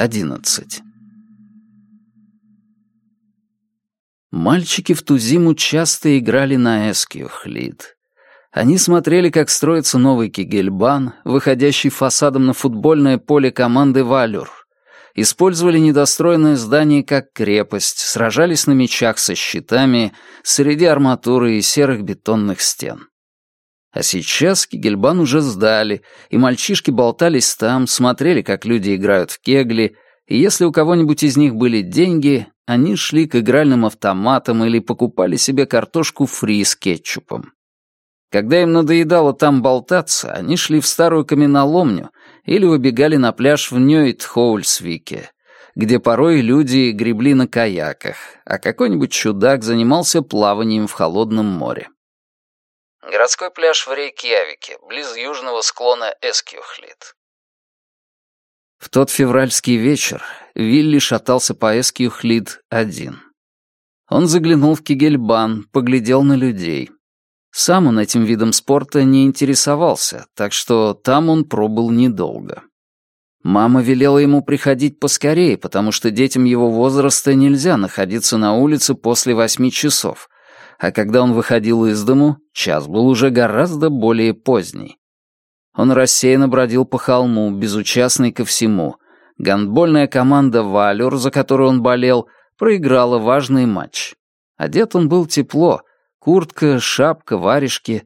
11. Мальчики в ту зиму часто играли на эскиохлид. Они смотрели, как строится новый кигельбан, выходящий фасадом на футбольное поле команды «Валюр». Использовали недостроенное здание как крепость, сражались на мечах со щитами среди арматуры и серых бетонных стен. А сейчас Кигельбан уже сдали, и мальчишки болтались там, смотрели, как люди играют в кегли, и если у кого-нибудь из них были деньги, они шли к игральным автоматам или покупали себе картошку фри с кетчупом. Когда им надоедало там болтаться, они шли в старую каменоломню или выбегали на пляж в Ньойт-Хоульсвике, где порой люди гребли на каяках, а какой-нибудь чудак занимался плаванием в холодном море. Городской пляж в Рейкьявике, близ южного склона Эскиохлит. В тот февральский вечер Вилли шатался по Эскиохлит один. Он заглянул в Кигельбан, поглядел на людей. Сам он этим видом спорта не интересовался, так что там он пробыл недолго. Мама велела ему приходить поскорее, потому что детям его возраста нельзя находиться на улице после восьми часов, а когда он выходил из дому, час был уже гораздо более поздний. Он рассеянно бродил по холму, безучастный ко всему. Гандбольная команда «Валюр», за которую он болел, проиграла важный матч. Одет он был тепло, куртка, шапка, варежки.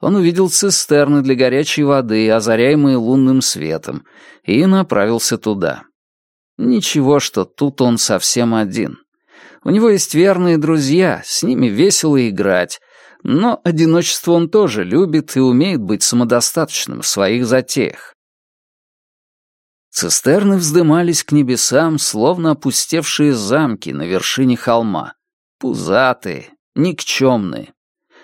Он увидел цистерны для горячей воды, озаряемые лунным светом, и направился туда. Ничего, что тут он совсем один. У него есть верные друзья, с ними весело играть, но одиночество он тоже любит и умеет быть самодостаточным в своих затеях. Цистерны вздымались к небесам, словно опустевшие замки на вершине холма. Пузатые, никчемные.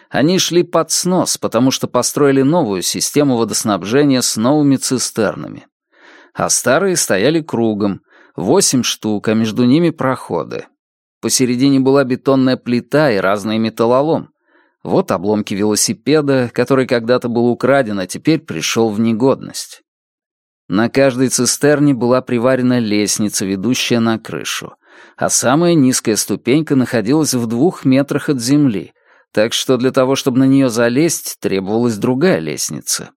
Они шли под снос, потому что построили новую систему водоснабжения с новыми цистернами. А старые стояли кругом, восемь штук, а между ними проходы. Посередине была бетонная плита и разный металлолом. Вот обломки велосипеда, который когда-то был украден, а теперь пришел в негодность. На каждой цистерне была приварена лестница, ведущая на крышу, а самая низкая ступенька находилась в двух метрах от земли, так что для того, чтобы на нее залезть, требовалась другая лестница.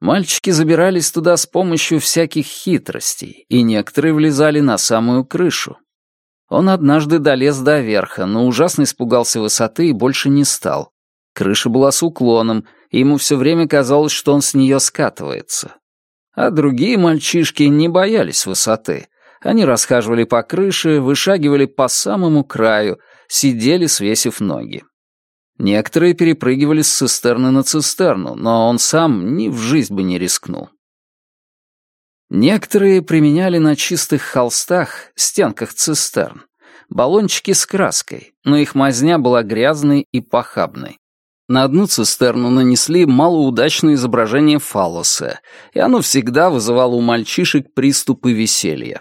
Мальчики забирались туда с помощью всяких хитростей, и некоторые влезали на самую крышу. Он однажды долез до верха, но ужасно испугался высоты и больше не стал. Крыша была с уклоном, и ему все время казалось, что он с нее скатывается. А другие мальчишки не боялись высоты. Они расхаживали по крыше, вышагивали по самому краю, сидели, свесив ноги. Некоторые перепрыгивали с цистерны на цистерну, но он сам ни в жизнь бы не рискнул. Некоторые применяли на чистых холстах, стенках цистерн, баллончики с краской, но их мазня была грязной и похабной. На одну цистерну нанесли малоудачное изображение фалоса, и оно всегда вызывало у мальчишек приступы веселья.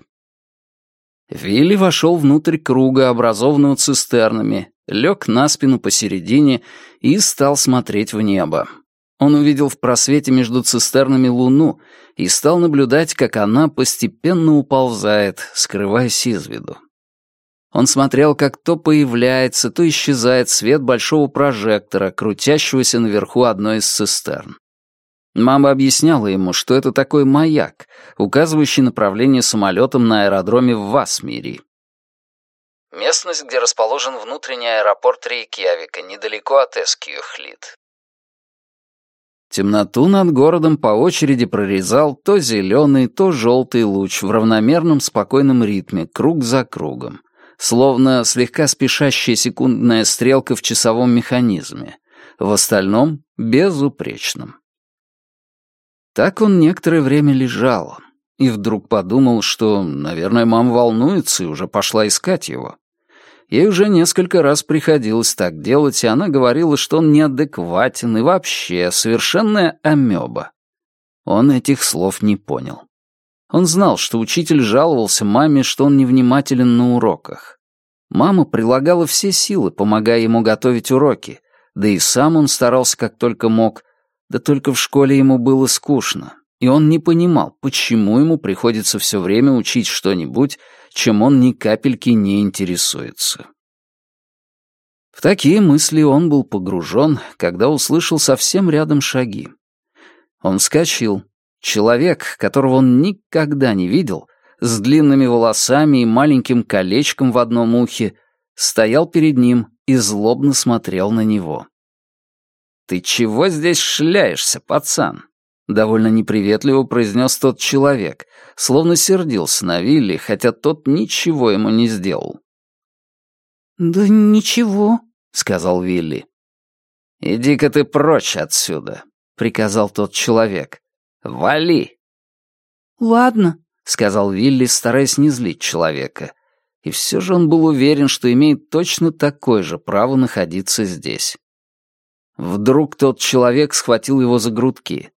Вилли вошел внутрь круга, образованного цистернами, лег на спину посередине и стал смотреть в небо. Он увидел в просвете между цистернами луну и стал наблюдать, как она постепенно уползает, скрываясь из виду. Он смотрел, как то появляется, то исчезает свет большого прожектора, крутящегося наверху одной из цистерн. Мама объясняла ему, что это такой маяк, указывающий направление самолетом на аэродроме в Васмири. Местность, где расположен внутренний аэропорт Рейкьявика, недалеко от Эскьюхлит. Темноту над городом по очереди прорезал то зеленый, то желтый луч в равномерном спокойном ритме, круг за кругом, словно слегка спешащая секундная стрелка в часовом механизме, в остальном — безупречном. Так он некоторое время лежал, и вдруг подумал, что, наверное, мама волнуется и уже пошла искать его. Ей уже несколько раз приходилось так делать, и она говорила, что он неадекватен и вообще совершенная амеба. Он этих слов не понял. Он знал, что учитель жаловался маме, что он невнимателен на уроках. Мама прилагала все силы, помогая ему готовить уроки, да и сам он старался как только мог, да только в школе ему было скучно. И он не понимал, почему ему приходится все время учить что-нибудь, чем он ни капельки не интересуется. В такие мысли он был погружен, когда услышал совсем рядом шаги. Он вскочил. Человек, которого он никогда не видел, с длинными волосами и маленьким колечком в одном ухе, стоял перед ним и злобно смотрел на него. «Ты чего здесь шляешься, пацан?» — довольно неприветливо произнес тот человек, словно сердился на Вилли, хотя тот ничего ему не сделал. «Да ничего», — сказал Вилли. «Иди-ка ты прочь отсюда», — приказал тот человек. «Вали!» «Ладно», — сказал Вилли, стараясь не злить человека. И все же он был уверен, что имеет точно такое же право находиться здесь. Вдруг тот человек схватил его за грудки.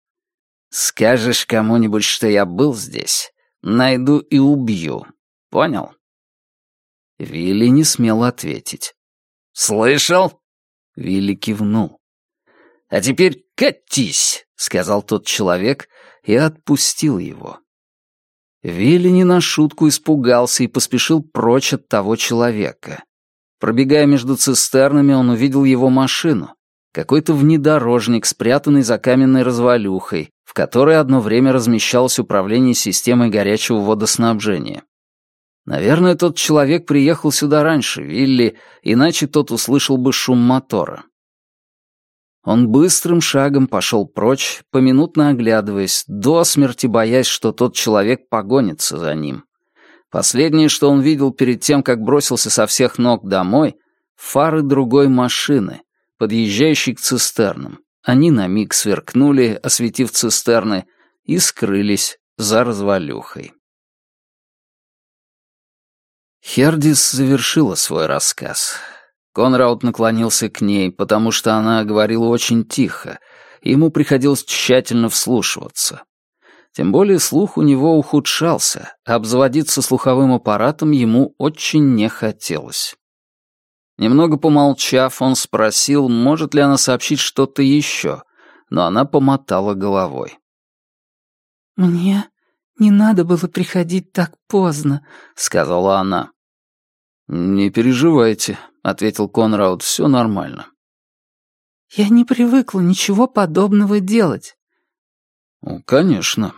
«Скажешь кому-нибудь, что я был здесь, найду и убью. Понял?» Вилли не смел ответить. «Слышал?» Вилли кивнул. «А теперь катись!» — сказал тот человек и отпустил его. Вилли не на шутку испугался и поспешил прочь от того человека. Пробегая между цистернами, он увидел его машину. Какой-то внедорожник, спрятанный за каменной развалюхой, в которой одно время размещалось управление системой горячего водоснабжения. Наверное, тот человек приехал сюда раньше, Вилли, иначе тот услышал бы шум мотора. Он быстрым шагом пошел прочь, поминутно оглядываясь, до смерти боясь, что тот человек погонится за ним. Последнее, что он видел перед тем, как бросился со всех ног домой, фары другой машины, подъезжающей к цистернам. Они на миг сверкнули, осветив цистерны, и скрылись за развалюхой. Хердис завершила свой рассказ. Конрауд наклонился к ней, потому что она говорила очень тихо, ему приходилось тщательно вслушиваться. Тем более слух у него ухудшался, а обзаводиться слуховым аппаратом ему очень не хотелось. Немного помолчав, он спросил, может ли она сообщить что-то еще, но она помотала головой. «Мне «Не надо было приходить так поздно», — сказала она. «Не переживайте», — ответил Конрауд, — «все нормально». «Я не привыкла ничего подобного делать». «Ну, конечно».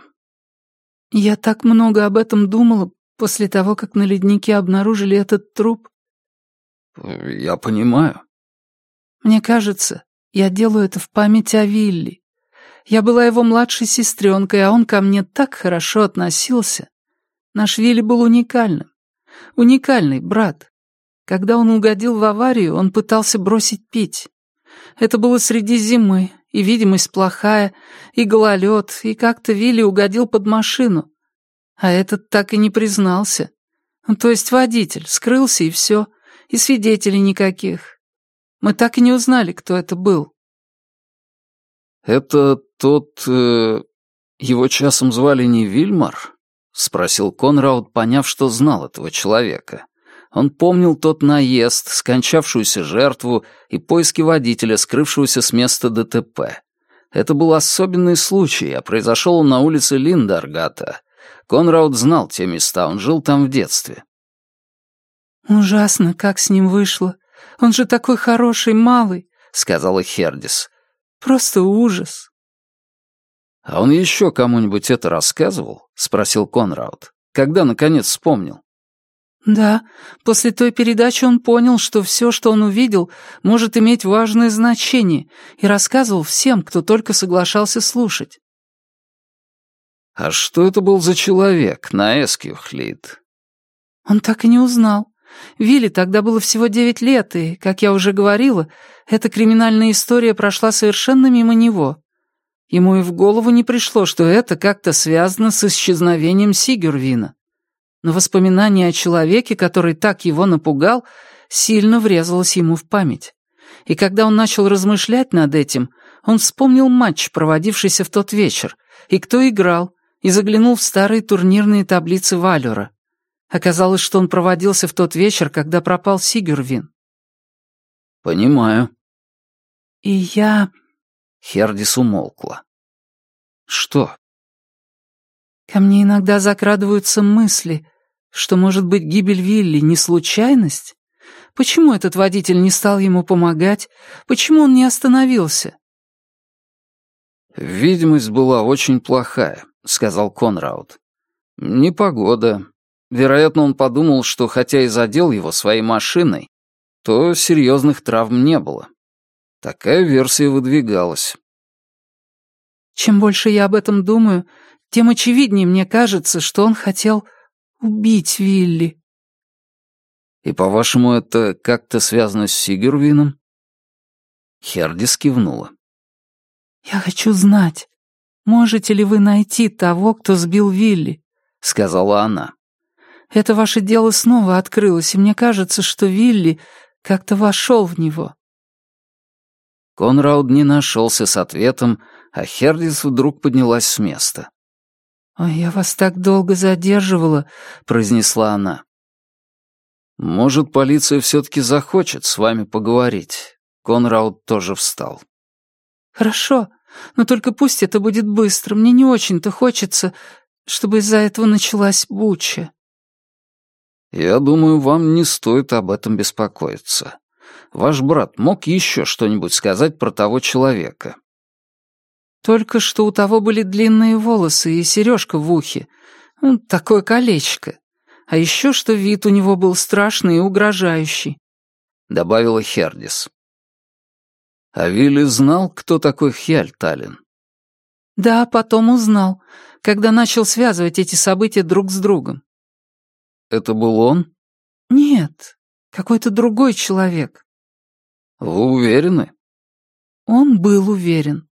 «Я так много об этом думала после того, как на леднике обнаружили этот труп». «Я понимаю». «Мне кажется, я делаю это в память о Вилли. Я была его младшей сестренкой, а он ко мне так хорошо относился. Наш Вилли был уникальным. Уникальный брат. Когда он угодил в аварию, он пытался бросить пить. Это было среди зимы, и видимость плохая, и гололед, и как-то Вилли угодил под машину. А этот так и не признался. То есть водитель, скрылся и все, и свидетелей никаких. Мы так и не узнали, кто это был. «Это тот... Э, его часом звали не Вильмар?» — спросил Конрауд, поняв, что знал этого человека. Он помнил тот наезд, скончавшуюся жертву и поиски водителя, скрывшегося с места ДТП. Это был особенный случай, а произошел он на улице Линдаргата. Конрауд знал те места, он жил там в детстве. «Ужасно, как с ним вышло. Он же такой хороший, малый», — сказала Хердис. Просто ужас. «А он еще кому-нибудь это рассказывал?» — спросил Конрауд. «Когда, наконец, вспомнил?» «Да, после той передачи он понял, что все, что он увидел, может иметь важное значение, и рассказывал всем, кто только соглашался слушать». «А что это был за человек на Эскюхлит?» «Он так и не узнал. Вилли тогда было всего девять лет, и, как я уже говорила, эта криминальная история прошла совершенно мимо него. Ему и в голову не пришло, что это как-то связано с исчезновением Сигюрвина. Но воспоминание о человеке, который так его напугал, сильно врезалось ему в память. И когда он начал размышлять над этим, он вспомнил матч, проводившийся в тот вечер, и кто играл, и заглянул в старые турнирные таблицы Валюра. Оказалось, что он проводился в тот вечер, когда пропал Сигюрвин. «Понимаю». «И я...» Хердис умолкла. «Что?» Ко мне иногда закрадываются мысли, что, может быть, гибель Вилли не случайность? Почему этот водитель не стал ему помогать? Почему он не остановился? «Видимость была очень плохая», — сказал Конрауд. «Непогода. Вероятно, он подумал, что хотя и задел его своей машиной, то серьезных травм не было. Такая версия выдвигалась. Чем больше я об этом думаю, тем очевиднее мне кажется, что он хотел убить Вилли. И, по-вашему, это как-то связано с Сигервином? Хердис кивнула. «Я хочу знать, можете ли вы найти того, кто сбил Вилли?» — сказала она. «Это ваше дело снова открылось, и мне кажется, что Вилли как-то вошел в него». Конрауд не нашелся с ответом, а Хердис вдруг поднялась с места. «Ой, я вас так долго задерживала», — произнесла она. «Может, полиция все-таки захочет с вами поговорить?» Конрауд тоже встал. «Хорошо, но только пусть это будет быстро. Мне не очень-то хочется, чтобы из-за этого началась буча». «Я думаю, вам не стоит об этом беспокоиться. Ваш брат мог еще что-нибудь сказать про того человека?» «Только что у того были длинные волосы и сережка в ухе. Ну, такое колечко. А еще что вид у него был страшный и угрожающий», — добавила Хердис. А Вилли знал, кто такой Хьяльталин? Да, потом узнал, когда начал связывать эти события друг с другом. Это был он? Нет, какой-то другой человек. Вы уверены? Он был уверен.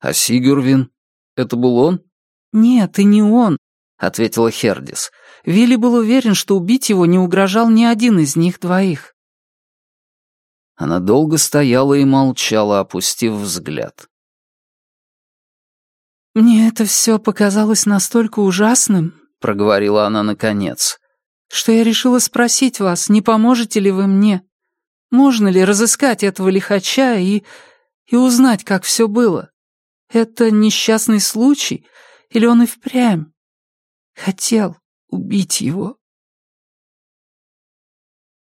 А Сигурвин? Это был он? Нет, и не он, ответила Хердис. Вилли был уверен, что убить его не угрожал ни один из них двоих. Она долго стояла и молчала, опустив взгляд. «Мне это все показалось настолько ужасным», — проговорила она наконец, «что я решила спросить вас, не поможете ли вы мне? Можно ли разыскать этого лихача и... и узнать, как все было? Это несчастный случай, или он и впрямь хотел убить его?»